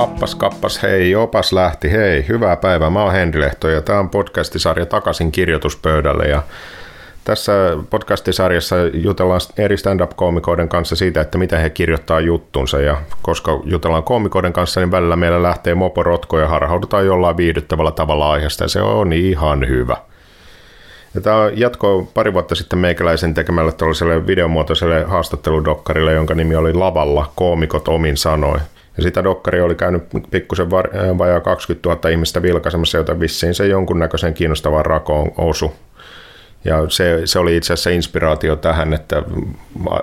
Appas kappas hei, opas lähti. Hei, hyvää päivää, mä oon Henri Lehto ja tämä on podcastisarja Takaisin kirjoituspöydälle. Ja tässä podcastisarjassa jutellaan eri stand-up-koomikoiden kanssa siitä, että miten he kirjoittaa juttunsa. Ja koska jutellaan koomikoiden kanssa, niin välillä meillä lähtee moporotko ja harhaudutaan jollain viihdyttävällä tavalla aiheesta. Ja se on ihan hyvä. Ja tämä jatko pari vuotta sitten meikäläisen tekemällä tällaiselle videomuotoiselle haastatteludokkarille, jonka nimi oli Lavalla, koomikot omin sanoin. Ja sitä dokkari oli käynyt pikkusen vajaa 20 000 ihmistä vilkaisemassa, jota vissiin se jonkunnäköisen kiinnostavan rakoon osu. Ja se, se oli itse asiassa inspiraatio tähän, että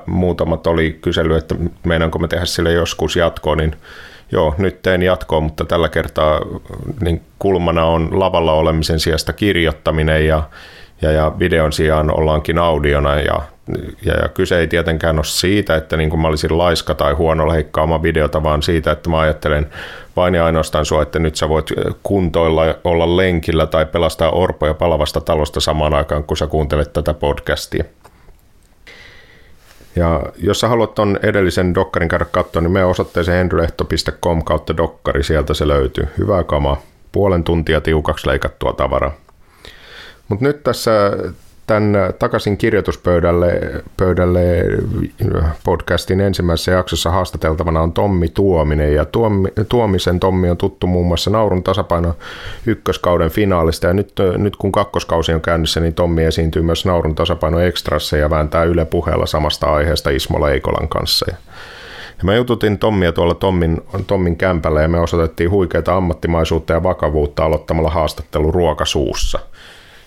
muutamat oli kysely, että meinaanko me tehdä sille joskus jatkoa, niin joo, nyt teen jatkoa, mutta tällä kertaa niin kulmana on lavalla olemisen sijasta kirjoittaminen ja ja, ja videon sijaan ollaankin audiona ja, ja, ja kyse ei tietenkään ole siitä, että niin kuin mä olisin laiska tai huono leikkaamaan videota, vaan siitä, että mä ajattelen vain ja ainoastaan sua, että nyt sä voit kuntoilla, olla lenkillä tai pelastaa orpoja palavasta talosta samaan aikaan, kun sä kuuntelet tätä podcastia. Ja jos sä haluat ton edellisen dokkarin käydä katsoa, niin me osoitteeseen henrylehto.com kautta dokkari, sieltä se löytyy. Hyvää kamaa. Puolen tuntia tiukaksi leikattua tavaraa. Mutta nyt tässä tämän takaisin kirjoituspöydälle pöydälle podcastin ensimmäisessä jaksossa haastateltavana on Tommi Tuominen. Ja Tuomi, Tuomisen Tommi on tuttu muun muassa Naurun tasapaino ykköskauden finaalista. Ja nyt, nyt kun kakkoskausi on käynnissä, niin Tommi esiintyy myös Naurun tasapaino ekstrassa ja vääntää Yle puheella samasta aiheesta Ismo Leikolan kanssa. Ja ja mä jututin Tommia tuolla Tommin, Tommin kämpällä ja me osoitettiin huikeita ammattimaisuutta ja vakavuutta aloittamalla haastattelu ruokasuussa –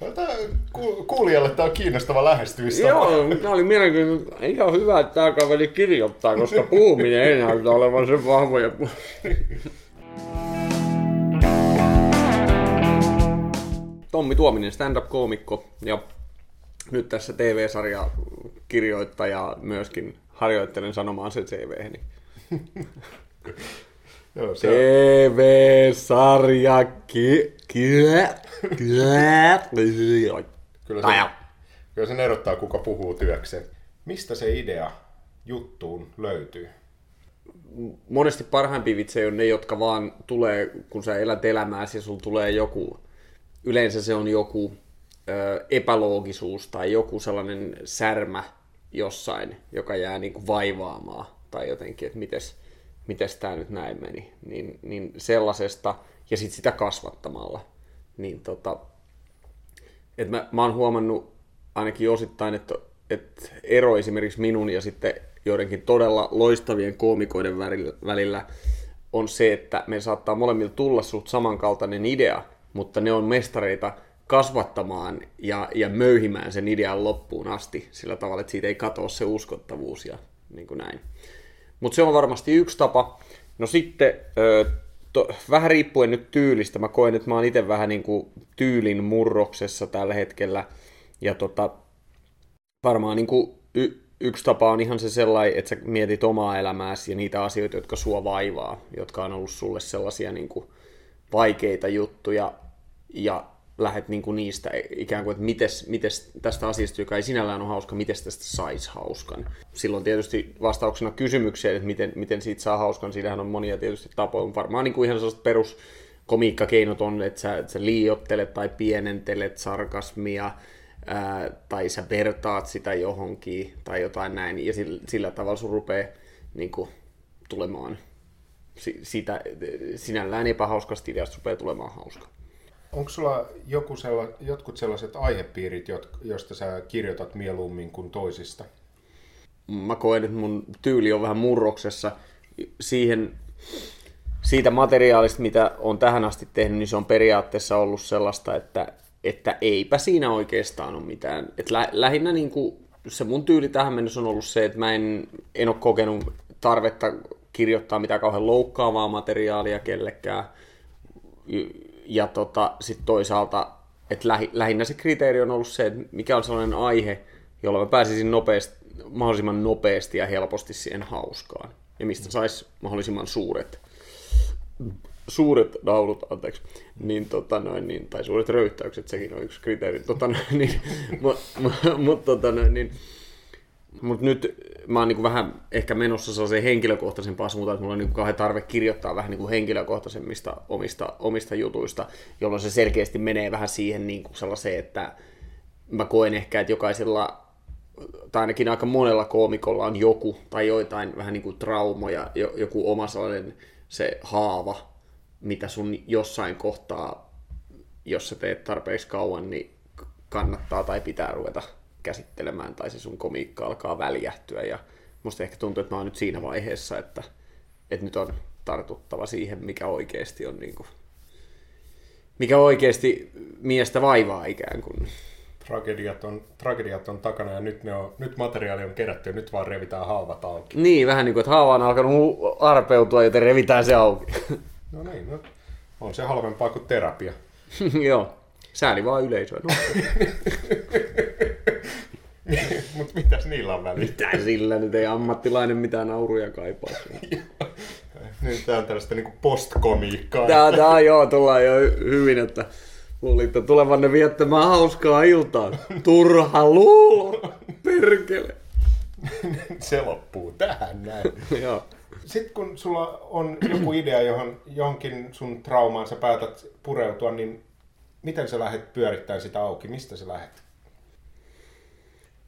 hyvä, Kuulijalle tämä on kiinnostava lähestymistapa. Joo, tämä oli mielenkiintoista. Ihan hyvä, että tämä kaveri kirjoittaa, koska puhuminen ei näytä olevan sen vahvoja. Tommi Tuominen, stand-up-koomikko ja nyt tässä TV-sarja kirjoittaja myöskin harjoittelen sanomaan se CV-heni. Joo, se TV-sarja ki- Kyllä. Kyllä. Kyllä se, kyllä sen erottaa, kuka puhuu työkseen. Mistä se idea juttuun löytyy? Monesti parhaimpia vitsejä on ne, jotka vaan tulee, kun sä elät elämääsi ja sulla tulee joku, yleensä se on joku ö, epäloogisuus tai joku sellainen särmä jossain, joka jää niin kuin vaivaamaan tai jotenkin, että mites, mites tämä nyt näin meni. Niin, niin sellaisesta, ja sitten sitä kasvattamalla. Niin tota, et mä, mä oon huomannut ainakin osittain, että, että ero esimerkiksi minun ja sitten joidenkin todella loistavien koomikoiden välillä on se, että me saattaa molemmilla tulla suht samankaltainen idea, mutta ne on mestareita kasvattamaan ja, ja möyhimään sen idean loppuun asti sillä tavalla, että siitä ei katoa se uskottavuus ja niin kuin näin. Mutta se on varmasti yksi tapa. No sitten to, vähän riippuen nyt tyylistä, mä koen, että mä oon itse vähän niin kuin tyylin murroksessa tällä hetkellä, ja tota, varmaan niin kuin y, yksi tapa on ihan se sellainen, että sä mietit omaa elämääsi ja niitä asioita, jotka sua vaivaa, jotka on ollut sulle sellaisia niin kuin vaikeita juttuja, ja lähdet niin kuin niistä ikään kuin, että mites, mites tästä asiasta, joka ei sinällään ole hauska, miten tästä saisi hauskan. Silloin tietysti vastauksena kysymykseen, että miten, miten siitä saa hauskan, siinähän on monia tietysti tapoja. Varmaan niin kuin ihan sellaiset perus komiikkakeinot on, että sä, että sä liiottelet tai pienentelet sarkasmia, ää, tai sä vertaat sitä johonkin tai jotain näin, ja sillä, sillä tavalla sun rupeaa niin kuin, tulemaan sitä sinällään epähauskasta ideasta rupeaa tulemaan hauska. Onko sulla joku sella, jotkut sellaiset aihepiirit, joista sä kirjoitat mieluummin kuin toisista? Mä koen, että mun tyyli on vähän murroksessa. Siihen, siitä materiaalista, mitä on tähän asti tehnyt, niin se on periaatteessa ollut sellaista, että, että eipä siinä oikeastaan ole mitään. Et lä, lähinnä niin kuin, se mun tyyli tähän mennessä on ollut se, että mä en, en ole kokenut tarvetta kirjoittaa mitään kauhean loukkaavaa materiaalia kellekään ja tota, sitten toisaalta, että lähi, lähinnä se kriteeri on ollut se, että mikä on sellainen aihe, jolloin mä pääsisin nopeasti, mahdollisimman nopeasti ja helposti siihen hauskaan. Ja mistä sais mahdollisimman suuret, suuret naulut, anteeksi, niin, tota noin, niin, tai suuret röyhtäykset, sekin on yksi kriteeri, tota noin, niin, mutta mut, tota noin, niin, mutta nyt mä oon niin vähän ehkä menossa sellaiseen henkilökohtaisempaan suuntaan, että mulla on niin kauhean tarve kirjoittaa vähän niin henkilökohtaisemmista omista, omista jutuista, jolloin se selkeästi menee vähän siihen niin kuin sellaiseen, että mä koen ehkä, että jokaisella tai ainakin aika monella koomikolla on joku tai joitain vähän niin kuin traumoja, joku oma sellainen se haava, mitä sun jossain kohtaa, jos sä teet tarpeeksi kauan, niin kannattaa tai pitää ruveta käsittelemään, tai se sun komiikka alkaa väljähtyä, ja musta ehkä tuntuu, että mä oon nyt siinä vaiheessa, että, että nyt on tartuttava siihen, mikä oikeasti on niin kuin, mikä oikeasti miestä vaivaa ikään kuin. Tragediat on, tragediat on takana ja nyt, ne on, nyt materiaali on kerätty ja nyt vaan revitään haavat auki. Niin, vähän niin kuin, että haava on alkanut arpeutua, joten revitään se auki. No niin, no, on se halvempaa kuin terapia. Joo, sääli vaan yleisöä. No. On väliä? Mitä sillä nyt ei ammattilainen mitään nauruja kaipaa. Nyt tää on tällaista niinku postkomiikkaa. Tää, tää joo, tullaan jo hyvin, että luulitte tulevanne viettämään hauskaa iltaa. Turha luulo, perkele. Se loppuu tähän näin. joo. Sitten kun sulla on joku idea, johon johonkin sun traumaan sä päätät pureutua, niin miten sä lähdet pyörittämään sitä auki? Mistä sä lähdet?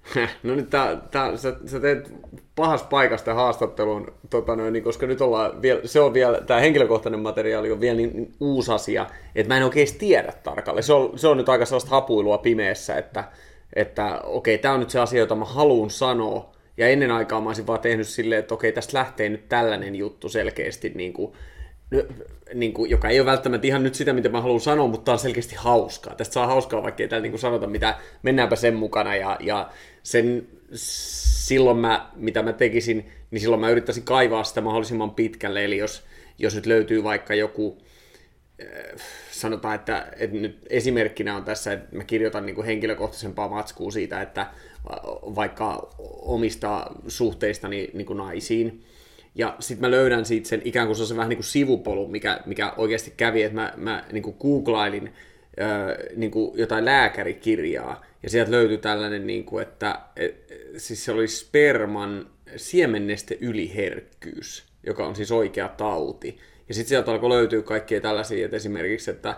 No nyt tää, tää, sä, sä teet pahas paikasta haastattelun, tota noin, niin, koska nyt ollaan vielä, se on vielä, tämä henkilökohtainen materiaali on vielä niin, niin uusi asia, että mä en oikein tiedä tarkalleen. Se on, se on nyt aika sellaista hapuilua pimeässä, että, että okei, tämä on nyt se asia, jota mä haluan sanoa, ja ennen aikaa mä olisin vaan tehnyt silleen, että okei, tästä lähtee nyt tällainen juttu selkeästi, niin kuin, niin kuin, joka ei ole välttämättä ihan nyt sitä, mitä mä haluan sanoa, mutta tämä on selkeästi hauskaa. Tästä saa hauskaa, vaikka ei täällä niin kuin sanota, mitä mennäänpä sen mukana. Ja, ja sen, silloin mä, mitä mä tekisin, niin silloin mä yrittäisin kaivaa sitä mahdollisimman pitkälle. Eli jos, jos nyt löytyy vaikka joku, äh, sanotaan, että, että nyt esimerkkinä on tässä, että mä kirjoitan niin kuin henkilökohtaisempaa matskua siitä, että vaikka omista suhteistani niin kuin naisiin, ja sitten mä löydän siitä sen ikään kuin se on se vähän niin kuin sivupolu, mikä, mikä oikeasti kävi, että mä, mä niin kuin googlailin öö, niin kuin jotain lääkärikirjaa, ja sieltä löytyi tällainen, niin kuin, että et, siis se oli sperman siemenneste yliherkkyys, joka on siis oikea tauti. Ja sitten sieltä alkoi löytyä kaikkea tällaisia, että esimerkiksi, että,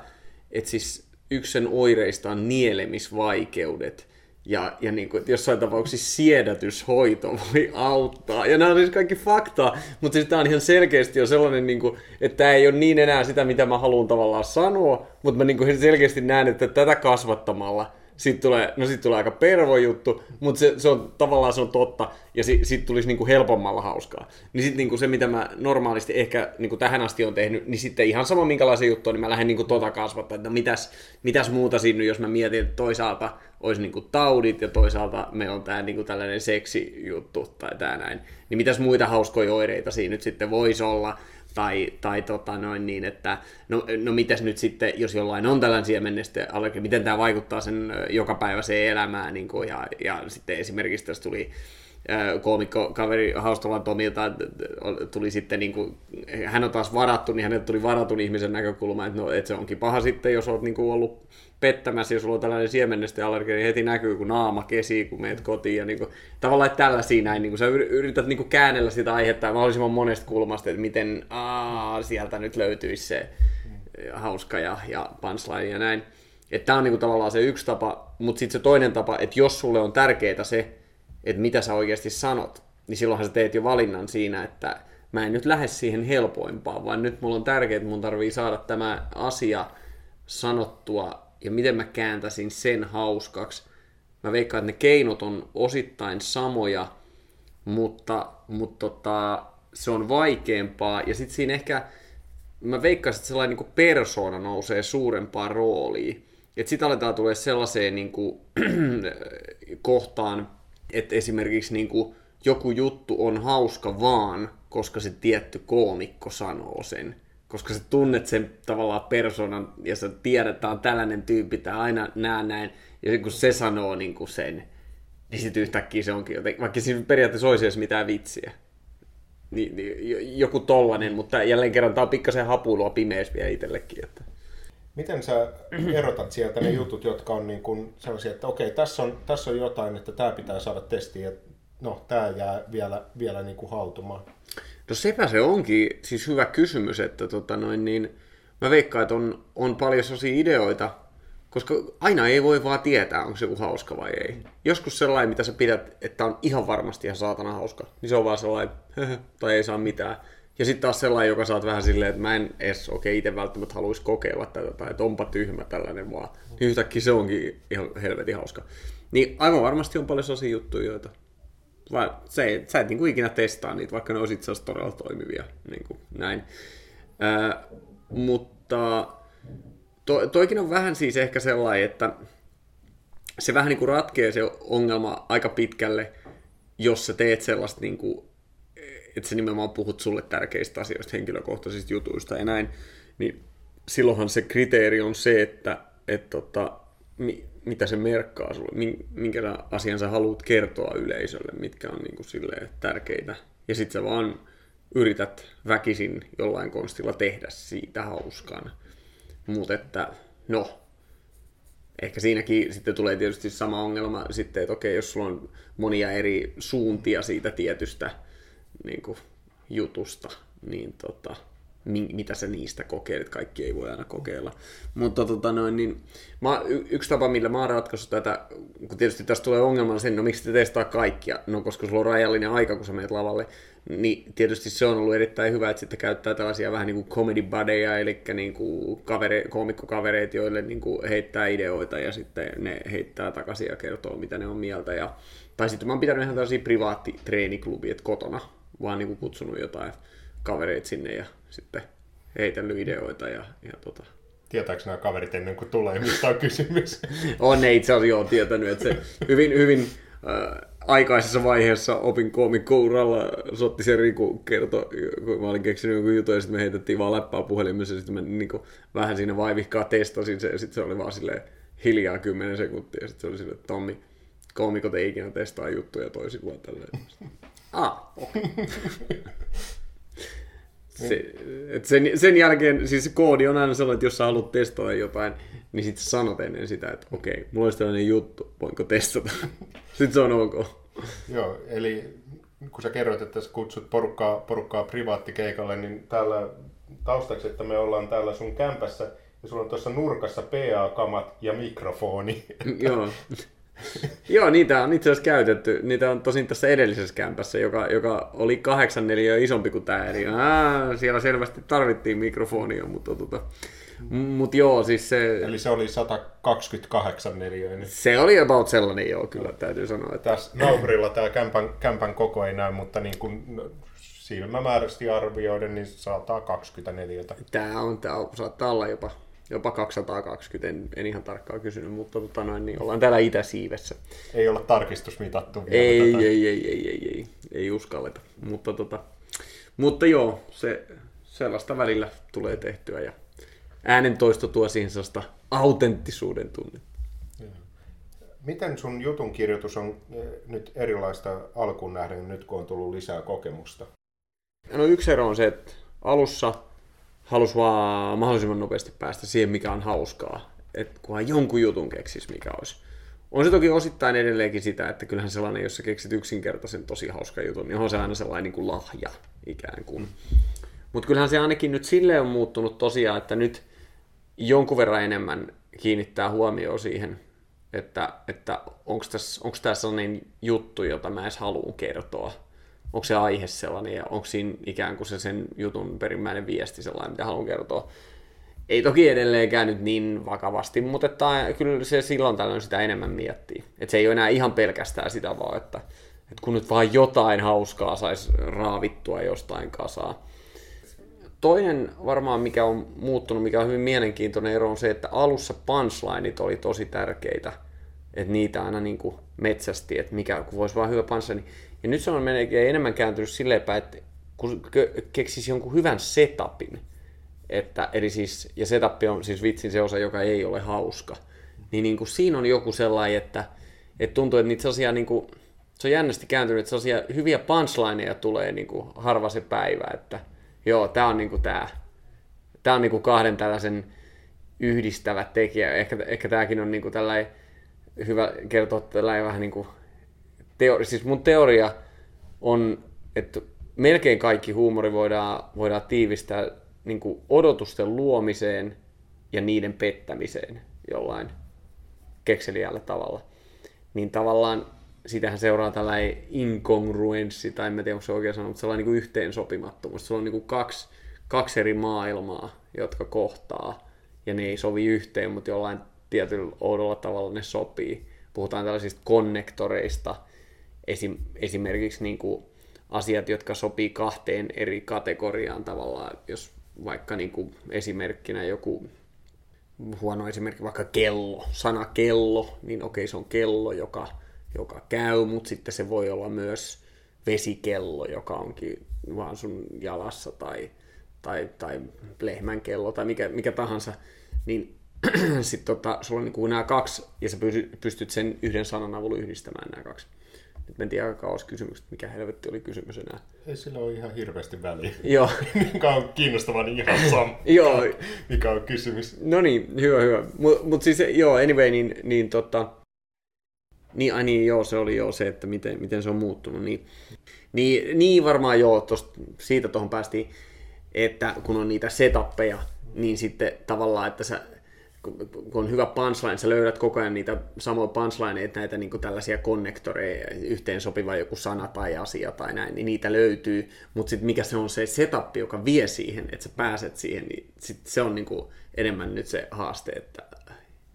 että siis yksi sen oireista on nielemisvaikeudet, ja, ja niin kuin, jossain tapauksessa siedätyshoito voi auttaa. Ja nämä on siis kaikki faktaa, mutta siis tämä on ihan selkeästi jo sellainen, niin kuin, että tämä ei ole niin enää sitä, mitä mä haluan tavallaan sanoa, mutta mä niin kuin selkeästi näen, että tätä kasvattamalla – sitten tulee, no sit tulee aika pervo juttu, mutta se, se, on tavallaan se on totta, ja si, sitten tulisi niinku helpommalla hauskaa. Niin sitten niinku se, mitä mä normaalisti ehkä niinku tähän asti on tehnyt, niin sitten ihan sama minkälaisia juttuja, niin mä lähden niinku tota kasvattaa, että no mitäs, mitäs muuta siinä, jos mä mietin, että toisaalta olisi niinku taudit, ja toisaalta meillä on tämä niinku tällainen seksijuttu, tai tämä näin. Niin mitäs muita hauskoja oireita siinä nyt sitten voisi olla, tai, tai tota noin niin, että no, no mitäs nyt sitten, jos jollain on tällainen siemennestä allergia, miten tämä vaikuttaa sen jokapäiväiseen elämään, niin kuin, ja, ja sitten esimerkiksi tässä tuli koomikko kaveri Haustolan Tomilta tuli sitten, niin kuin, hän on taas varattu, niin hänelle tuli varatun ihmisen näkökulma, että, no, että se onkin paha sitten, jos olet niin kuin ollut pettämässä, jos sulla on tällainen siemennestä allergia, niin heti näkyy, kun naama kesii, kun meet kotiin. Ja niin kuin, tavallaan että tällaisia näin, niin kuin sä yrität niin kuin käännellä sitä aihetta mahdollisimman monesta kulmasta, että miten aa, sieltä nyt löytyisi se hauska ja, ja punchline ja näin. Että tämä on niin kuin tavallaan se yksi tapa, mutta sitten se toinen tapa, että jos sulle on tärkeää se, että mitä sä oikeasti sanot, niin silloinhan sä teet jo valinnan siinä, että mä en nyt lähde siihen helpoimpaan, vaan nyt mulla on tärkeää, että mun tarvii saada tämä asia sanottua ja miten mä kääntäisin sen hauskaksi. Mä veikkaan, että ne keinot on osittain samoja, mutta, mutta tota, se on vaikeampaa. Ja sitten siinä ehkä, mä veikkaisin, että sellainen niin persona nousee suurempaan rooliin. Että sitten aletaan tulee sellaiseen niin kuin, kohtaan, että esimerkiksi niin kuin, joku juttu on hauska vaan, koska se tietty koomikko sanoo sen koska sä tunnet sen tavallaan persoonan ja sä tiedät, että on tällainen tyyppi, tai aina näe näin, ja kun se sanoo niin kuin sen, niin sitten yhtäkkiä se onkin jotenkin, vaikka siinä periaatteessa olisi edes mitään vitsiä. Niin, niin, joku tollanen, mutta jälleen kerran tämä on pikkasen hapuilua pimeys vielä itsellekin. Että. Miten sä erotat sieltä ne jutut, jotka on niin kuin sellaisia, että okei, tässä on, tässä on jotain, että tämä pitää saada testiin, ja no, tämä jää vielä, vielä niin kuin hautumaan? No sepä se onkin siis hyvä kysymys, että tota noin, niin, mä veikkaan, että on, on paljon sellaisia ideoita, koska aina ei voi vaan tietää, onko se hauska vai ei. Joskus sellainen, mitä sä pidät, että on ihan varmasti ihan saatana hauska, niin se on vaan sellainen, tai ei saa mitään. Ja sitten taas sellainen, joka saat vähän silleen, että mä en edes okei okay, itse välttämättä haluaisi kokeilla tätä, tai että onpa tyhmä tällainen vaan. Niin yhtäkkiä se onkin ihan helvetin hauska. Niin aivan varmasti on paljon sellaisia juttuja, joita vai se, sä et niin kuin ikinä testaa niitä, vaikka ne olisi itse asiassa todella toimivia. Niin kuin näin. Ää, mutta to, toikin on vähän siis ehkä sellainen, että se vähän niin kuin ratkee se ongelma aika pitkälle, jos sä teet sellaista, niin kuin, että sä nimenomaan puhut sulle tärkeistä asioista, henkilökohtaisista jutuista ja näin, niin silloinhan se kriteeri on se, että et tota, mi, mitä se merkkaa sulle, minkä asian sä haluat kertoa yleisölle, mitkä on niin kuin silleen tärkeitä. Ja sit sä vaan yrität väkisin jollain konstilla tehdä siitä hauskan. Mutta että, no, ehkä siinäkin sitten tulee tietysti sama ongelma sitten, että okei, jos sulla on monia eri suuntia siitä tietystä niin kuin, jutusta, niin tota, mitä sä niistä kokeilet, kaikki ei voi aina kokeilla. Mutta tota noin, niin, mä, y- yksi tapa, millä mä oon tätä, kun tietysti tässä tulee ongelmana sen, no miksi te testaa kaikkia, no koska sulla on rajallinen aika, kun sä menet lavalle, niin tietysti se on ollut erittäin hyvä, että sitten käyttää tällaisia vähän niin kuin comedy buddyja, eli niin kuin kavere, koomikkokavereet, joille niin kuin heittää ideoita ja sitten ne heittää takaisin ja kertoo, mitä ne on mieltä. Ja, tai sitten mä oon pitänyt ihan tällaisia privaattitreeniklubia, kotona vaan niin kuin kutsunut jotain kavereita sinne ja sitten heitellyt ideoita ja, ja tota, Tietääkö nämä kaverit ennen kuin tulee, mistä on kysymys? on ne itse asiassa jo tietänyt, että se hyvin, hyvin äh, aikaisessa vaiheessa opin koomikkouralla Sotti se Riku kertoi, kun mä olin keksinyt jonkun jutun ja sitten me heitettiin vaan läppää puhelimessa ja sitten mä niin kuin, vähän siinä vaivihkaa testasin se ja sitten se oli vaan silleen hiljaa 10 sekuntia ja sitten se oli silleen, että Tommi, koomikot ei ikinä testaa juttuja toisin vaan tälleen. ah, okay. Se, et sen, sen jälkeen, siis se koodi on aina sellainen, että jos sä haluat testata jotain, niin sitten sanot ennen sitä, että okei, mulla olisi tällainen juttu, voinko testata. sitten se on ok. Joo, eli kun sä kerroit, että sä kutsut porukkaa, porukkaa privaattikeikalle, niin täällä taustaksi, että me ollaan täällä sun kämpässä, ja sulla on tuossa nurkassa PA-kamat ja mikrofoni. Joo. Joo, niitä on itse asiassa käytetty. Niitä on tosin tässä edellisessä kämpässä, joka, joka oli kahdeksan neliöä isompi kuin tämä. Eli aa, siellä selvästi tarvittiin mikrofonia, mutta tota, mut joo, siis se... Eli se oli 128 neliöä. Niin... Se oli about sellainen, joo, kyllä täytyy sanoa. Että... Tässä naapurilla tämä kämpän, kämpän koko ei näy, mutta niin kuin silmämääräisesti arvioiden, niin 124. Tämä on, tämä on, saattaa olla jopa jopa 220, en, en ihan tarkkaan kysynyt, mutta tota noin, niin ollaan täällä Itä-Siivessä. Ei olla tarkistusmitattu vielä ei, tätä. Ei, ei, ei, ei, ei, ei uskalleta, mutta, tota, mutta joo, se, sellaista välillä tulee tehtyä ja äänentoisto tuo siihen sellaista autenttisuuden tunnetta. Miten sun jutun kirjoitus on eh, nyt erilaista alkuun nähden, nyt kun on tullut lisää kokemusta? No yksi ero on se, että alussa halus vaan mahdollisimman nopeasti päästä siihen, mikä on hauskaa. Että kunhan jonkun jutun keksis, mikä olisi. On se toki osittain edelleenkin sitä, että kyllähän sellainen, jos sä keksit yksinkertaisen tosi hauska jutun, niin on se aina sellainen niin kuin lahja ikään kuin. Mutta kyllähän se ainakin nyt silleen on muuttunut tosiaan, että nyt jonkun verran enemmän kiinnittää huomioon siihen, että, että onko tässä sellainen juttu, jota mä edes haluan kertoa onko se aihe sellainen ja onko siinä ikään kuin se sen jutun perimmäinen viesti sellainen, mitä haluan kertoa. Ei toki edelleenkään nyt niin vakavasti, mutta että kyllä se silloin tällöin sitä enemmän miettii. Että se ei ole enää ihan pelkästään sitä vaan, että, että kun nyt vaan jotain hauskaa saisi raavittua jostain kasaa. Toinen varmaan, mikä on muuttunut, mikä on hyvin mielenkiintoinen ero, on se, että alussa punchlineit oli tosi tärkeitä. Että niitä aina niin kuin metsästi, että mikä, kun voisi vaan hyvä punchline. Ja nyt se on melkein enemmän kääntynyt silleen päin, että kun keksisi jonkun hyvän setupin, että, eli siis, ja setup on siis vitsin se osa, joka ei ole hauska, niin, niin kuin siinä on joku sellainen, että että tuntuu, että niitä sellaisia niin kuin, se on jännästi kääntynyt, että sellaisia hyviä punchlineja tulee niin kuin harva se päivä, että joo, tämä on niin kuin tämä, tämä on niin kuin kahden tällaisen yhdistävä tekijä. Ehkä, ehkä tämäkin on niin kuin tällainen hyvä kertoa tällainen vähän niin kuin teori, siis mun teoria on, että melkein kaikki huumori voidaan, voidaan tiivistää niin kuin odotusten luomiseen ja niiden pettämiseen jollain kekseliällä tavalla. Niin tavallaan sitähän seuraa tällainen inkongruenssi, tai en tiedä, onko se oikein sanoa, mutta sellainen niin yhteensopimattomuus. Se on niin kuin kaksi, kaksi eri maailmaa, jotka kohtaa, ja ne ei sovi yhteen, mutta jollain tietyllä oudolla tavalla ne sopii. Puhutaan tällaisista konnektoreista, esim, esimerkiksi niin kuin asiat, jotka sopii kahteen eri kategoriaan tavallaan, jos vaikka niin kuin esimerkkinä joku huono esimerkki, vaikka kello, sana kello, niin okei se on kello, joka, joka käy, mutta sitten se voi olla myös vesikello, joka onkin vaan sun jalassa tai, tai, tai lehmän kello tai mikä, mikä tahansa, niin sitten tota, sulla on niin nämä kaksi, ja sä pystyt sen yhden sanan avulla yhdistämään nämä kaksi. Nyt mentiin aika kauas kysymyksestä, mikä helvetti oli kysymys enää. Ei sillä ole ihan hirveästi väliä. Joo. mikä on kiinnostava, niin ihan sama. joo. Mikä on kysymys. No niin, hyvä, hyvä. Mutta mut siis joo, anyway, niin, niin tota... Niin, ai niin, joo, se oli joo se, että miten, miten se on muuttunut. Niin, niin, niin varmaan joo, tosta, siitä tuohon päästiin, että kun on niitä setappeja, niin sitten tavallaan, että sä kun on hyvä punchline, sä löydät koko ajan niitä samoja punchlineita, näitä niin tällaisia konnektoreja, yhteen sopiva joku sana tai asia tai näin, niin niitä löytyy, mutta sitten mikä se on se setup, joka vie siihen, että sä pääset siihen, niin sit se on niin enemmän nyt se haaste, että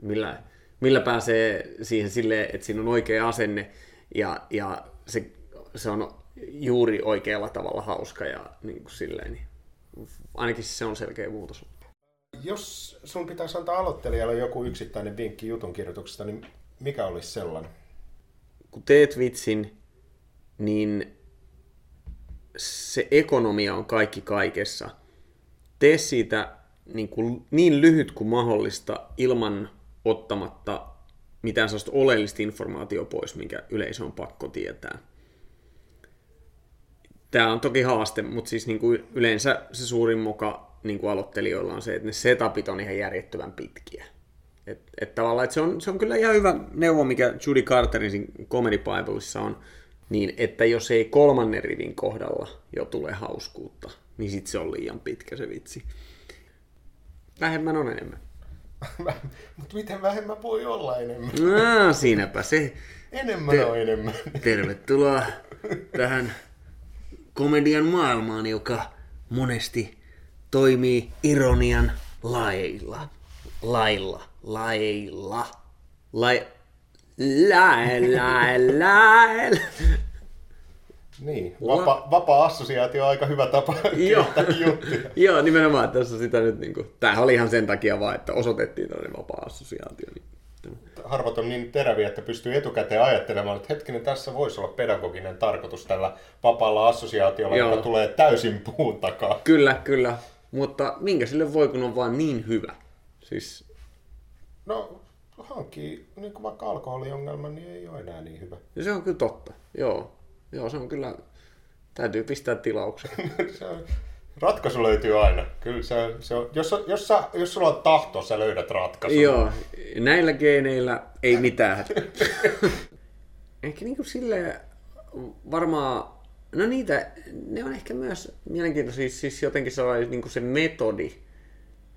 millä, millä pääsee siihen silleen, että siinä on oikea asenne ja, ja se, se on juuri oikealla tavalla hauska ja niin silleen, niin ainakin se on selkeä muutos. Jos sun pitäisi antaa aloittelijalle joku yksittäinen vinkki jutun kirjoituksesta, niin mikä olisi sellainen? Kun teet vitsin, niin se ekonomia on kaikki kaikessa. Tee siitä niin, kuin, niin lyhyt kuin mahdollista ilman ottamatta mitään sellaista oleellista informaatiota pois, minkä yleisö on pakko tietää. Tämä on toki haaste, mutta siis niin kuin yleensä se suurin muka niin kuin aloittelijoilla on se, että ne setupit on ihan järjettömän pitkiä. Et, et tavallaan, et se, on, se on kyllä ihan hyvä neuvo, mikä Judy Carterin Comedy Bibleissa on, niin että jos ei kolmannen rivin kohdalla jo tule hauskuutta, niin sit se on liian pitkä se vitsi. Vähemmän on enemmän. Mutta miten vähemmän voi olla enemmän? No, siinäpä se. Enemmän Te- on enemmän. Tervetuloa tähän komedian maailmaan, joka monesti toimii ironian lailla. Lailla. Lailla. Lai... Lai, lai, lai. Niin, vapa, vapaa-assosiaatio on aika hyvä tapa Joo. Joo, nimenomaan tässä sitä nyt, niin kuin, tämähän oli ihan sen takia vaan, että osoitettiin tällainen vapaa-assosiaatio. Niin harvat on niin teräviä, että pystyy etukäteen ajattelemaan, että hetkinen, tässä voisi olla pedagoginen tarkoitus tällä vapaalla assosiaatiolla, Joo. joka tulee täysin puun takaa. Kyllä, kyllä. Mutta minkä sille voi, kun on vaan niin hyvä? Siis... No, hankkii niin kuin vaikka alkoholiongelma, niin ei ole enää niin hyvä. Ja se on kyllä totta, joo. Joo, se on kyllä, täytyy pistää tilaukseen. se on, ratkaisu löytyy aina. Kyllä se, se on, jos, jos, sä, jos sulla on tahto, sä löydät ratkaisun. Joo, näillä geeneillä ei mitään. Ehkä niin kuin silleen varmaan No niitä, ne on ehkä myös mielenkiintoisia, siis jotenkin sellainen niin kuin se metodi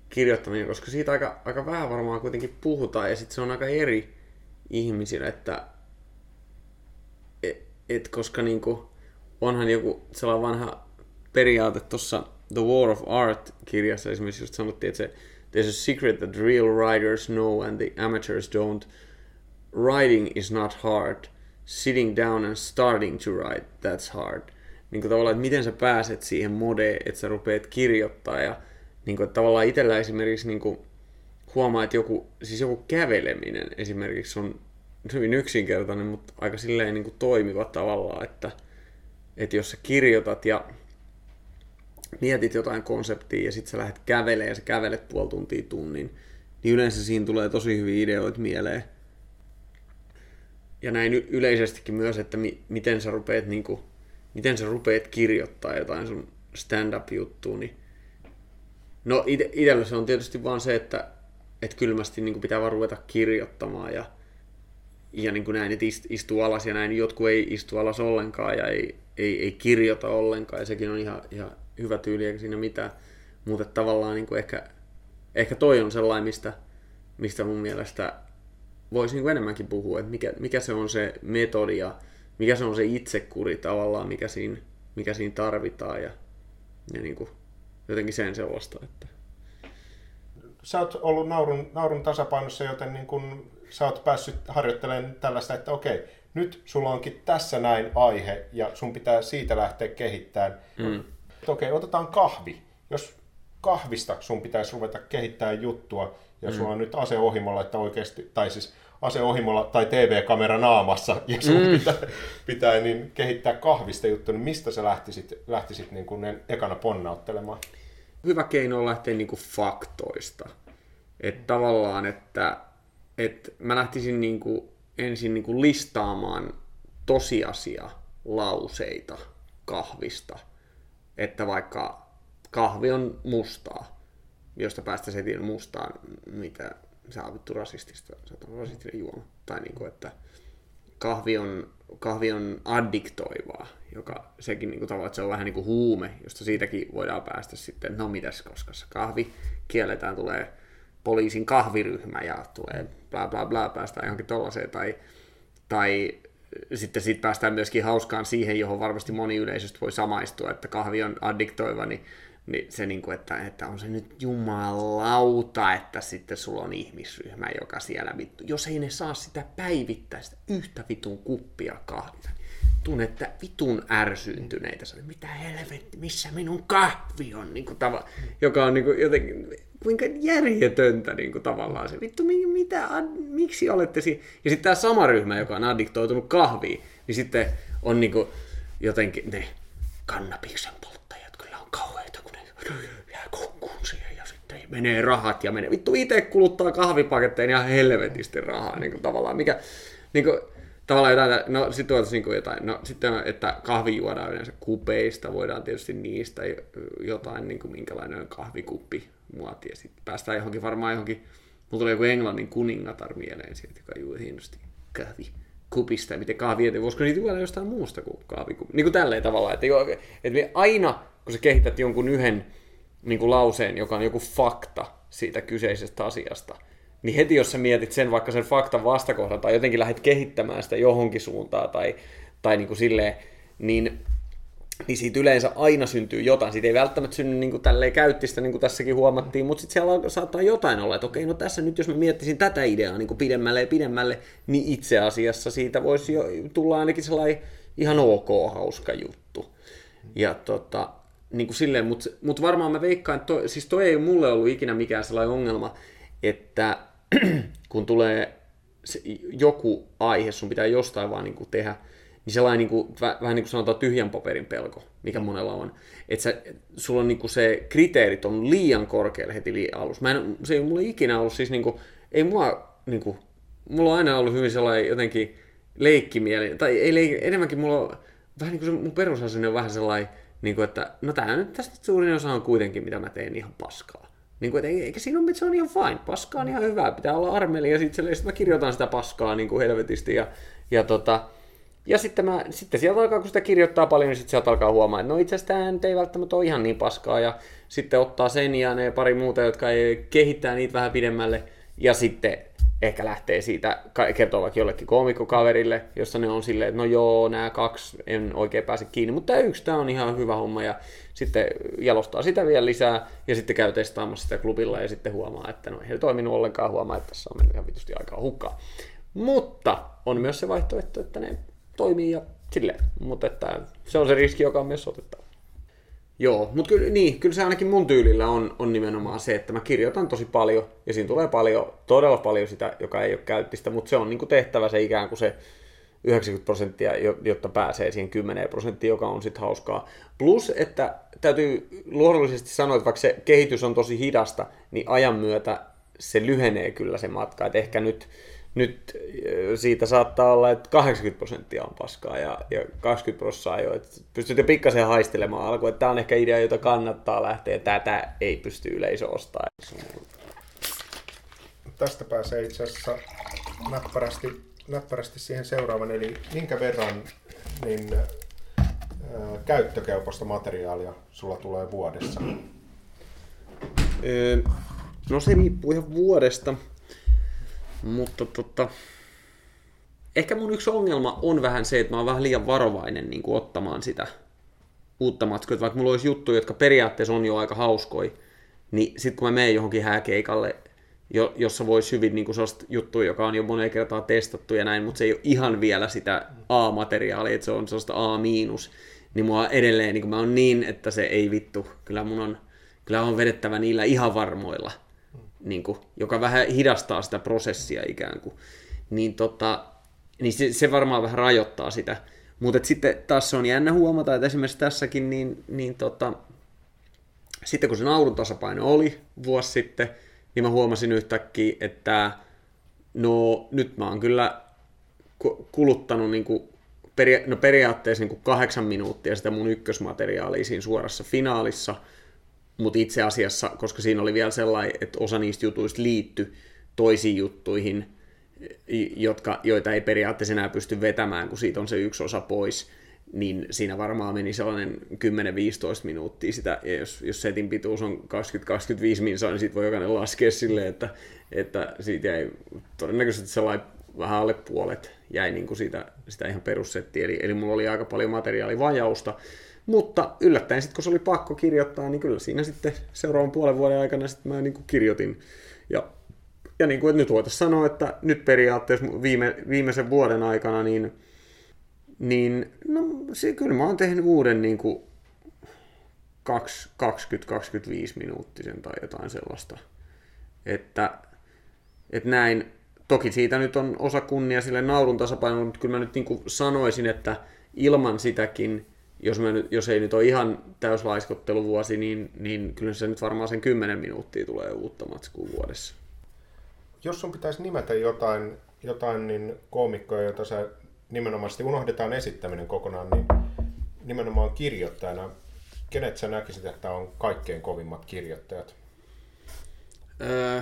kirjoittaminen, koska siitä aika, aika vähän varmaan kuitenkin puhutaan, ja sitten se on aika eri ihmisille, että et, et koska niin kuin, onhan joku sellainen vanha periaate tuossa The War of Art-kirjassa esimerkiksi just sanottiin, että se, there's a secret that real writers know and the amateurs don't. Writing is not hard sitting down and starting to write, that's hard. Niin kuin tavallaan, että miten sä pääset siihen modeen, että sä rupeat kirjoittaa ja niin kuin, että tavallaan itsellä esimerkiksi niin kuin, huomaa, että joku, siis joku käveleminen esimerkiksi on hyvin yksinkertainen, mutta aika silleen niin kuin toimiva tavallaan, että, että jos sä kirjoitat ja mietit jotain konseptia ja sitten sä lähdet kävelemään ja sä kävelet puoli tuntia tunnin, niin yleensä siinä tulee tosi hyviä ideoita mieleen ja näin yleisestikin myös, että mi, miten sä rupeat niin kuin, miten sä rupeat kirjoittaa jotain sun stand-up-juttua, niin no ite, itsellä se on tietysti vaan se, että et kylmästi niin kuin pitää vaan ruveta kirjoittamaan ja, ja niin kuin näin, että istuu alas ja näin, jotkut ei istu alas ollenkaan ja ei, ei, ei kirjoita ollenkaan ja sekin on ihan, ihan hyvä tyyli eikä siinä mitään, mutta tavallaan niin kuin ehkä, ehkä toi on sellainen, mistä, mistä mun mielestä voisi niin enemmänkin puhua, että mikä, mikä se on se metodi ja mikä se on se itsekuri tavallaan, mikä siinä, mikä siinä tarvitaan ja, ja niin kuin, jotenkin sen sellaista. Että... Sä oot ollut naurun, naurun tasapainossa, joten niin kun sä oot päässyt harjoittelemaan tällaista, että okei, nyt sulla onkin tässä näin aihe ja sun pitää siitä lähteä kehittämään. Mm. Okei, otetaan kahvi. Jos kahvista sun pitäisi ruveta kehittämään juttua ja mm. sulla on nyt aseohimolla, että oikeasti, tai siis aseohimolla tai TV-kamera naamassa ja sun mm. pitää, pitää niin kehittää kahvista juttu, niin mistä sä lähtisit, lähtisit niin kuin ekana ponnauttelemaan? Hyvä keino on lähteä niin kuin faktoista. Että tavallaan, että, että mä lähtisin niin kuin ensin niin kuin listaamaan tosiasia lauseita kahvista. Että vaikka kahvi on mustaa, josta päästä se mustaan, mitä sä oot vittu rasistista, sä oot rasistinen juoma. Tai niin kuin, että kahvi on, kahvi on addiktoivaa, joka sekin niin kuin tavallaan, että se on vähän niin kuin huume, josta siitäkin voidaan päästä sitten, no mitäs, koska se kahvi kielletään, tulee poliisin kahviryhmä ja tulee bla bla bla, päästään johonkin tollaiseen, tai, tai sitten siitä päästään myöskin hauskaan siihen, johon varmasti moni yleisöstä voi samaistua, että kahvi on addiktoiva, niin niin se, niin kuin, että, että on se nyt jumalauta, että sitten sulla on ihmisryhmä, joka siellä vittu, jos ei ne saa sitä päivittäistä yhtä vitun kuppia kahvia, niin että vitun ärsyyntyneitä. Se, mitä helvetti, missä minun kahvi on, niin kuin tava, joka on niin kuin jotenkin, kuinka järjetöntä niin kuin tavallaan se, vittu, mitä, miksi olette siinä? Ja sitten tämä sama ryhmä, joka on addiktoitunut kahviin, niin sitten on niin kuin jotenkin ne kannabiksen jää kokkuun siihen ja sitten menee rahat ja menee. Vittu itse kuluttaa kahvipaketteen ihan helvetisti rahaa niin kuin tavallaan. Mikä, niin kuin, tavallaan jotain, no sitten niin kuin jotain, no sitten, että kahvi juodaan yleensä kupeista, voidaan tietysti niistä jotain, niin kuin minkälainen on kahvikuppi muoti, ja sitten päästään johonkin varmaan johonkin, mulla tulee joku englannin kuningatar mieleen siitä, joka juo hienosti kahvi kupista, miten kahvi, että voisiko niitä juoda jostain muusta kuin kahvikuppi. Niin kuin tälleen tavalla, että, että me aina kun sä kehität jonkun yhden niin kuin lauseen, joka on joku fakta siitä kyseisestä asiasta, niin heti jos sä mietit sen vaikka sen faktan vastakohdan tai jotenkin lähdet kehittämään sitä johonkin suuntaan tai, tai niin kuin silleen, niin, niin siitä yleensä aina syntyy jotain. Siitä ei välttämättä synny niin kuin tälleen käyttistä, niin kuin tässäkin huomattiin, mutta sitten siellä saattaa jotain olla, että okei, no tässä nyt jos mä miettisin tätä ideaa niin kuin pidemmälle ja pidemmälle, niin itse asiassa siitä voisi jo tulla ainakin sellainen ihan ok hauska juttu. Ja tota, niin kuin silleen, mutta mut varmaan mä veikkaan, että toi, siis toi ei mulle ollut ikinä mikään sellainen ongelma, että kun tulee se, joku aihe, sun pitää jostain vaan niin kuin tehdä, niin sellainen niin kuin, vähän niin kuin sanotaan tyhjän paperin pelko, mikä monella on. Että sä, sulla on niin kuin se kriteerit on liian korkealle heti liian alussa. Mä en, se ei mulle ikinä ollut siis niin kuin, ei mua, niin kuin, mulla on aina ollut hyvin sellainen jotenkin leikkimielinen, tai ei enemmänkin mulla on, vähän niin kuin se mun perusasenne on vähän sellainen, niin kuin, että no tämä nyt tästä suurin osa on kuitenkin, mitä mä teen ihan paskaa. Niin kuin, että eikä siinä ole, että se on ihan fine. Paskaa on ihan hyvä. Pitää olla armeli ja sitten sit mä kirjoitan sitä paskaa niin kuin helvetisti. Ja, ja, tota, ja sitten, mä, sitten sieltä alkaa, kun sitä kirjoittaa paljon, niin sitten sieltä alkaa huomaa, että no itse asiassa tämä ei välttämättä ole ihan niin paskaa. Ja sitten ottaa sen ja ne pari muuta, jotka ei kehittää niitä vähän pidemmälle. Ja sitten ehkä lähtee siitä, kertoo vaikka jollekin koomikkokaverille, jossa ne on silleen, että no joo, nämä kaksi en oikein pääse kiinni, mutta tämä yksi, tämä on ihan hyvä homma, ja sitten jalostaa sitä vielä lisää, ja sitten käy testaamassa sitä klubilla, ja sitten huomaa, että no ei toiminut ollenkaan, huomaa, että tässä on mennyt ihan vitusti aikaa hukkaan. Mutta on myös se vaihtoehto, että ne toimii ja silleen, mutta että se on se riski, joka on myös otettava. Joo, mutta kyllä, niin, kyllä se ainakin mun tyylillä on, on nimenomaan se, että mä kirjoitan tosi paljon, ja siinä tulee paljon, todella paljon sitä, joka ei ole käyttistä, mutta se on niin kuin tehtävä se ikään kuin se 90 prosenttia, jotta pääsee siihen 10 prosenttia, joka on sitten hauskaa. Plus, että täytyy luonnollisesti sanoa, että vaikka se kehitys on tosi hidasta, niin ajan myötä se lyhenee kyllä se matka. Et ehkä nyt nyt siitä saattaa olla, että 80 prosenttia on paskaa ja, ja 20 prosenttia jo. Että pystyt jo pikkasen haistelemaan alkuun, että tämä on ehkä idea, jota kannattaa lähteä. Tätä ei pysty yleisö ostamaan. Tästä pääsee itse asiassa näppärästi, näppärästi siihen seuraavan, eli minkä verran niin, ää, käyttökelpoista materiaalia sulla tulee vuodessa? Öö, no se riippuu ihan vuodesta. Mutta tota, ehkä mun yksi ongelma on vähän se, että mä oon vähän liian varovainen niin kuin ottamaan sitä uutta matskua. Vaikka mulla olisi juttuja, jotka periaatteessa on jo aika hauskoi, niin sitten kun mä menen johonkin hääkeikalle, jo, jossa voisi hyvin niin kuin sellaista juttuja, joka on jo moneen kertaa testattu ja näin, mutta se ei ole ihan vielä sitä A-materiaalia, että se on sellaista A-miinus, niin mua edelleen, niin kuin mä oon niin, että se ei vittu, kyllä mun on, kyllä on vedettävä niillä ihan varmoilla niin kuin, joka vähän hidastaa sitä prosessia ikään kuin, niin, tota, niin se, se varmaan vähän rajoittaa sitä. Mutta sitten taas se on jännä huomata, että esimerkiksi tässäkin, niin, niin tota, sitten kun se naurun tasapaino oli vuosi sitten, niin mä huomasin yhtäkkiä, että no nyt mä oon kyllä kuluttanut niin kuin peria- no periaatteessa niin kuin kahdeksan minuuttia sitä mun ykkösmateriaalia siinä suorassa finaalissa – mutta itse asiassa, koska siinä oli vielä sellainen, että osa niistä jutuista liittyi toisiin juttuihin, jotka, joita ei periaatteessa enää pysty vetämään, kun siitä on se yksi osa pois, niin siinä varmaan meni sellainen 10-15 minuuttia sitä, ja jos, jos setin pituus on 20-25 minsaa, niin siitä voi jokainen laskea silleen, että, että siitä jäi todennäköisesti sellainen vähän alle puolet jäi niin kuin siitä, sitä ihan perussettiä, eli, eli mulla oli aika paljon materiaalivajausta, mutta yllättäen sitten, kun se oli pakko kirjoittaa, niin kyllä siinä sitten seuraavan puolen vuoden aikana sitten mä niin kuin kirjoitin. Ja, ja niin kuin, että nyt voitaisiin sanoa, että nyt periaatteessa viime, viimeisen vuoden aikana, niin, niin no, se, kyllä mä oon tehnyt uuden niin kuin 20-25 minuuttisen tai jotain sellaista. Että, että näin, toki siitä nyt on osa kunnia sille naurun tasapainolle, mutta kyllä mä nyt niin kuin sanoisin, että ilman sitäkin jos, mä nyt, jos ei nyt ole ihan täyslaiskotteluvuosi, niin, niin kyllä se nyt varmaan sen 10 minuuttia tulee uutta matskua vuodessa. Jos sun pitäisi nimetä jotain, jotain niin koomikkoja, jota sä nimenomaan unohdetaan esittäminen kokonaan, niin nimenomaan kirjoittajana, kenet sä näkisit, että on kaikkein kovimmat kirjoittajat? Öö,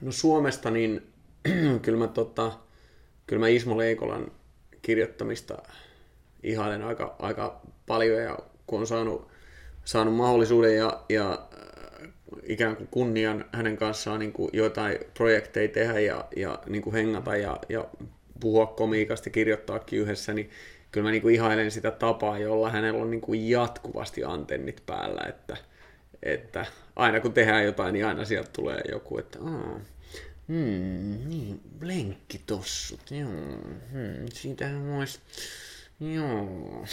no Suomesta niin kyllä mä, tota, kyllä mä Ismo Leikolan kirjoittamista ihailen aika, aika paljon ja kun on saanut, saanut mahdollisuuden ja, ja äh, ikään kuin kunnian hänen kanssaan niin kuin jotain projekteja tehdä ja, ja niin kuin hengata ja, ja puhua komiikasta kirjoittaakin yhdessä, niin kyllä mä niin kuin ihailen sitä tapaa, jolla hänellä on niin kuin jatkuvasti antennit päällä, että, että aina kun tehdään jotain, niin aina sieltä tulee joku, että Aa, hmm, niin, lenkkitossut, joo, hmm, siitähän voisi Joo.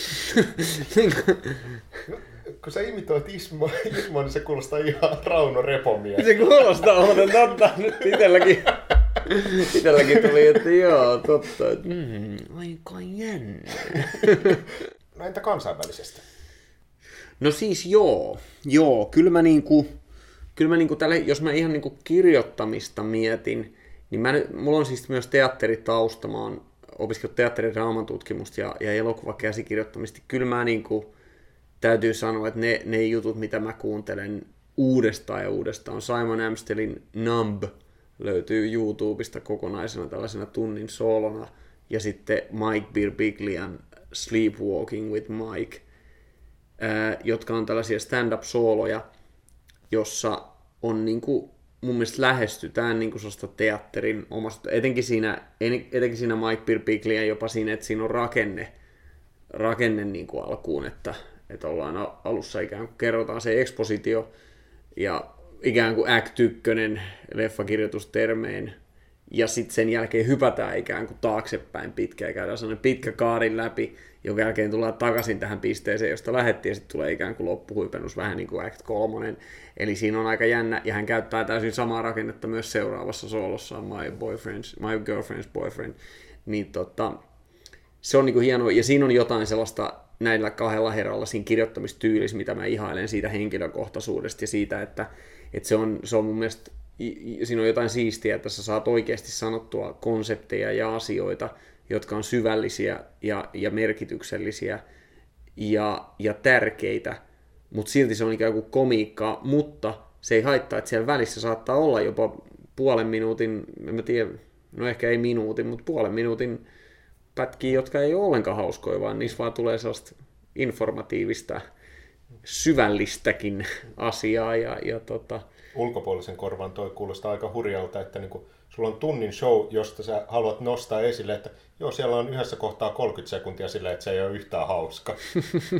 Kun sä imitoit Ismo, Ismo, niin se kuulostaa ihan Rauno Repomies. Se kuulostaa, mutta totta. Nyt itselläkin, itselläkin tuli, että joo, totta. Mm, aika jännä. No entä kansainvälisesti? No siis joo, joo, kyllä mä niinku, kyllä mä niinku tälle, jos mä ihan niinku kirjoittamista mietin, niin mä, mulla on siis myös teatteritausta, mä oon opiskellut teatterin tutkimusta ja, ja elokuvakäsikirjoittamista, kyllä mä niin kuin, täytyy sanoa, että ne, ne jutut, mitä mä kuuntelen uudestaan ja uudestaan, Simon Amstelin Numb löytyy YouTubesta kokonaisena tällaisena tunnin solona, ja sitten Mike Birbiglian Sleepwalking with Mike, ää, jotka on tällaisia stand-up-sooloja, jossa on niin kuin mun mielestä lähestytään niin kuin teatterin omasta, etenkin siinä, etenkin siinä Mike Birbiglia jopa siinä, että siinä on rakenne, rakenne niin kuin alkuun, että, että ollaan alussa ikään kuin kerrotaan se ekspositio ja ikään kuin act 1 leffakirjoitustermein ja sitten sen jälkeen hypätään ikään kuin taaksepäin pitkään, käydään sellainen pitkä kaarin läpi, jonka jälkeen tullaan takaisin tähän pisteeseen, josta lähettiin, ja sitten tulee ikään kuin loppuhuipennus, vähän niin kuin Act 3. Eli siinä on aika jännä, ja hän käyttää täysin samaa rakennetta myös seuraavassa soolossaan, My, boyfriend's, my Girlfriend's Boyfriend. Niin tota, se on niin kuin hienoa, ja siinä on jotain sellaista näillä kahdella herralla siinä kirjoittamistyylissä, mitä mä ihailen siitä henkilökohtaisuudesta ja siitä, että, että se, on, se on mun mielestä siinä on jotain siistiä, että sä saat oikeasti sanottua konsepteja ja asioita, jotka on syvällisiä ja, ja merkityksellisiä ja, ja tärkeitä, mutta silti se on ikään kuin komiikkaa, mutta se ei haittaa, että siellä välissä saattaa olla jopa puolen minuutin, en mä tiedä, no ehkä ei minuutin, mutta puolen minuutin pätkiä, jotka ei ole ollenkaan hauskoja, vaan niissä vaan tulee sellaista informatiivista, syvällistäkin asiaa. Ja, ja tota... Ulkopuolisen korvan toi kuulostaa aika hurjalta, että niinku, sulla on tunnin show, josta sä haluat nostaa esille, että joo, siellä on yhdessä kohtaa 30 sekuntia sillä, että se ei ole yhtään hauska.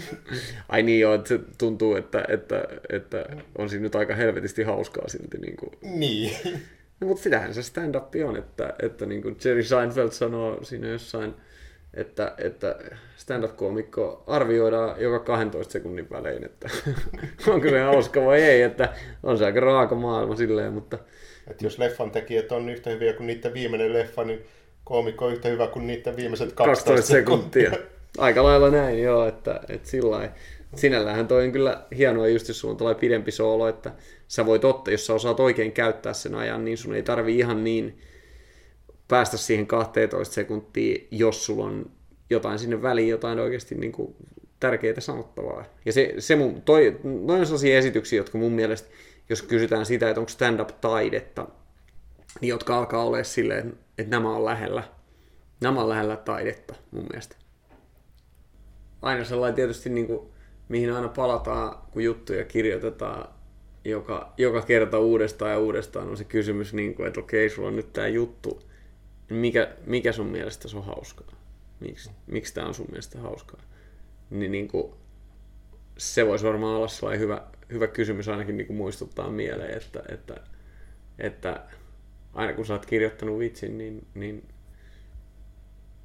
Ai niin joo, että se tuntuu, että, että, että on siinä nyt aika helvetisti hauskaa silti. Niin, kuin. niin. No, mutta sitähän se stand-up on, että, että niin kuin Jerry Seinfeld sanoo siinä jossain, että, että stand-up-koomikko arvioidaan joka 12 sekunnin välein, että onko se hauska vai ei, että on se aika raaka maailma silleen, mutta... Että jos leffan tekijät on yhtä hyviä kuin niiden viimeinen leffa, niin koomikko yhtä hyvä kuin niiden viimeiset 12, 12 sekuntia. Aika lailla näin, joo, että, että sillä Sinällähän toi on kyllä hienoa just, jos sulla on pidempi soolo, että sä voit ottaa, jos sä osaat oikein käyttää sen ajan, niin sun ei tarvi ihan niin päästä siihen 12 sekuntia, jos sulla on jotain sinne väliin, jotain oikeasti niin kuin tärkeää sanottavaa. Ja se, se mun, toi, noin on sellaisia esityksiä, jotka mun mielestä, jos kysytään sitä, että onko stand-up taidetta, niin jotka alkaa olla silleen, että nämä on lähellä, nämä on lähellä taidetta mun mielestä. Aina sellainen tietysti, niin kuin, mihin aina palataan, kun juttuja kirjoitetaan joka, joka kerta uudestaan ja uudestaan on se kysymys, niin kuin, että okei, sulla on nyt tämä juttu, mikä, mikä sun mielestä on hauskaa? Miksi, miksi tämä on sun mielestä hauskaa? Niin, niin kuin, se voisi varmaan olla sellainen hyvä, hyvä kysymys ainakin niin kuin muistuttaa mieleen, että, että, että aina kun sä oot kirjoittanut vitsin, niin, niin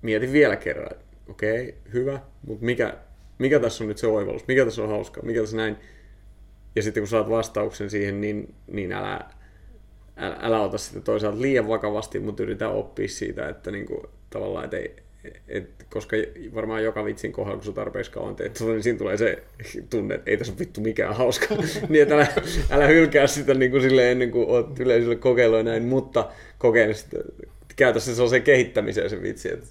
mieti vielä kerran, okei, okay, hyvä, mutta mikä, mikä tässä on nyt se oivallus, mikä tässä on hauskaa, mikä tässä näin. Ja sitten kun saat vastauksen siihen, niin, niin älä, älä, älä ota sitä toisaalta liian vakavasti, mutta yritä oppia siitä, että niin kuin, tavallaan, että ei, et, koska varmaan joka vitsin kohdalla, kun sun tarpeeksi kauan teet, niin siinä tulee se tunne, että ei tässä ole vittu mikään hauska. niin että älä, älä hylkää sitä niin kuin sille ennen kuin olet yleisölle kokeillut näin, mutta kokeile sitä, käytä se sellaiseen kehittämiseen se vitsi, että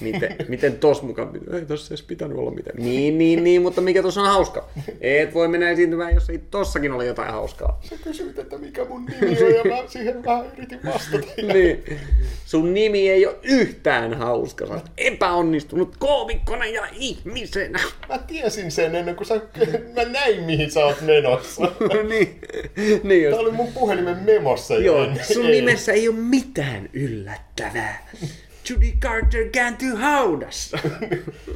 Miten, miten tos mukaan Ei tossa edes pitänyt olla mitään. Niin, niin, niin, mutta mikä tuossa on hauska? Et voi mennä esiintymään, jos ei tossakin ole jotain hauskaa. Sä kysyit, että mikä mun nimi on, ja mä siihen vähän yritin vastata. niin. Sun nimi ei ole yhtään hauska. Sä oot epäonnistunut koomikkona ja ihmisenä. Mä tiesin sen ennen kuin sä... Mä näin, mihin sä oot menossa. niin. niin jos... Tää oli mun puhelimen memossa Joo, sun ei. nimessä ei ole mitään yllättävää. Judy Carter kääntyy haudassa.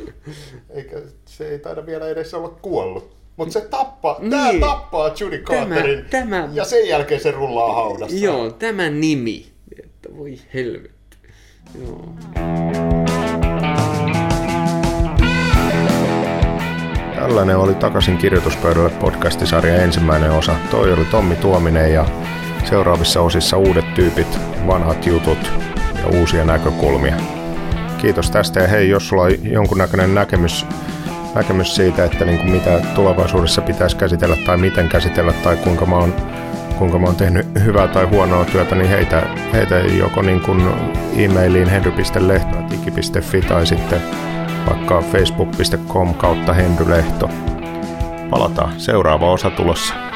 Eikä se ei taida vielä edes olla kuollut. Mutta se tappaa, niin. tää tappaa Judy Carterin tämä, tämä, ja sen jälkeen se rullaa haudassa. Joo, tämä nimi. Että voi helvetti. Joo. Tällainen oli Takaisin kirjoituspöydälle podcastisarja ensimmäinen osa. Toi oli Tommi Tuominen ja seuraavissa osissa uudet tyypit, vanhat jutut, ja uusia näkökulmia. Kiitos tästä ja hei, jos sulla on jonkunnäköinen näkemys, näkemys siitä, että niin kuin mitä tulevaisuudessa pitäisi käsitellä tai miten käsitellä tai kuinka mä oon, kuinka mä oon tehnyt hyvää tai huonoa työtä, niin heitä, heitä joko niin kuin e-mailiin henry.lehto.digi.fi tai sitten vaikka facebook.com kautta henrylehto. Palataan seuraava osa tulossa.